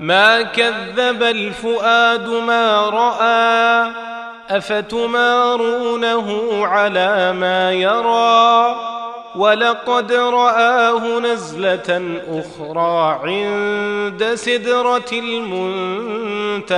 ما كذب الفؤاد ما رأى أفتمارونه على ما يرى ولقد رآه نزلة أخرى عند سدرة المنتهى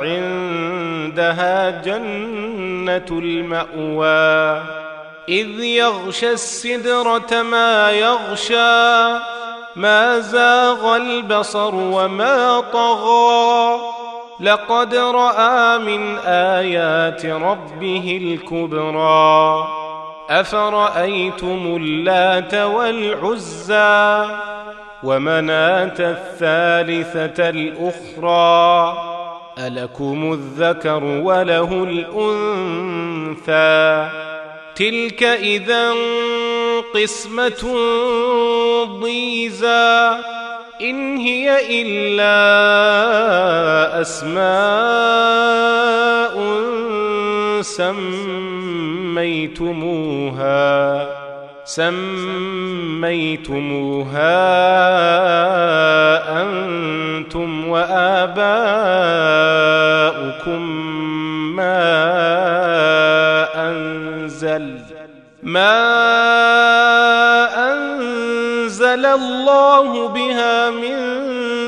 عندها جنة المأوى إذ يغشى السدرة ما يغشى ما زاغ البصر وما طغى. لقد رأى من آيات ربه الكبرى. أفرأيتم اللات والعزى ومناة الثالثة الأخرى؟ ألكم الذكر وله الأنثى. تلك اذا قسمة ضيزى إن هي إلا أسماء سميتموها سميتموها أنتم وآباؤكم.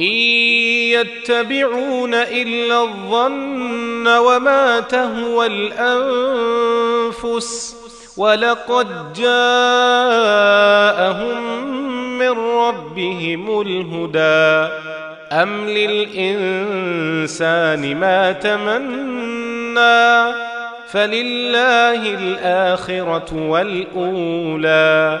إن يتبعون إلا الظن وما تهوى الأنفس ولقد جاءهم من ربهم الهدى. أم للإنسان ما تمنى فلله الآخرة والأولى.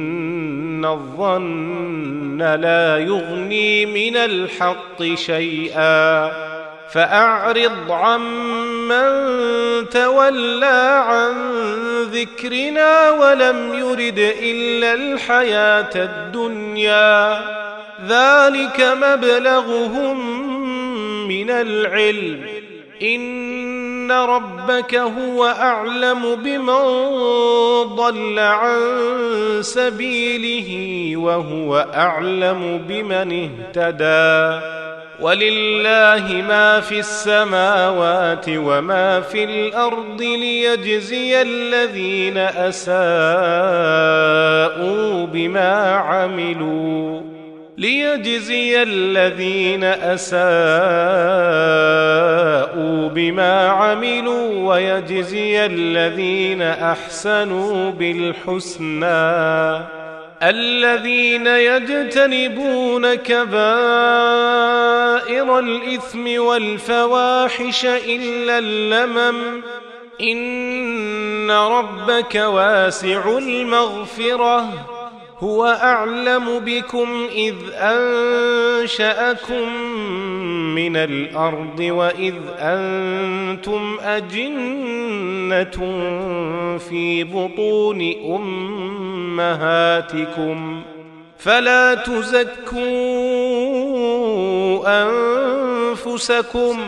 الظن لا يغني من الحق شيئا فأعرض عمن تولى عن ذكرنا ولم يرد إلا الحياة الدنيا ذلك مبلغهم من العلم إن ربك هو أعلم بمن ضل عن سبيله وهو أعلم بمن اهتدى ولله ما في السماوات وما في الأرض ليجزي الذين أساءوا بما عملوا ليجزي الذين أساءوا بما عملوا ويجزي الذين أحسنوا بالحسنى. الذين يجتنبون كبائر الإثم والفواحش إلا اللمم. إن ربك واسع المغفرة. هو أعلم بكم إذ أنشأكم من الأرض وإذ أنتم أجنة في بطون أمهاتكم فلا تزكوا أنفسكم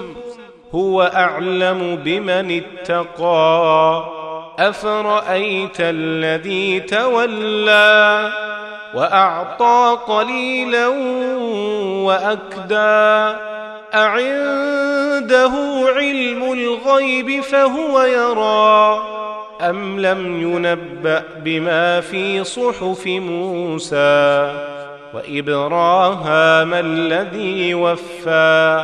هو أعلم بمن اتقى أفرأيت الذي تولى وأعطى قليلا وأكدى أعنده علم الغيب فهو يرى أم لم ينبأ بما في صحف موسى وإبراهام الذي وفى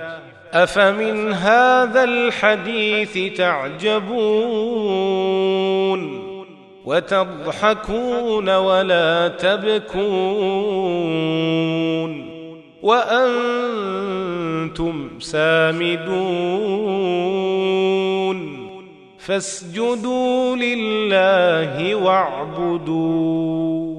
أفمن هذا الحديث تعجبون وتضحكون ولا تبكون وأنتم سامدون فاسجدوا لله واعبدوا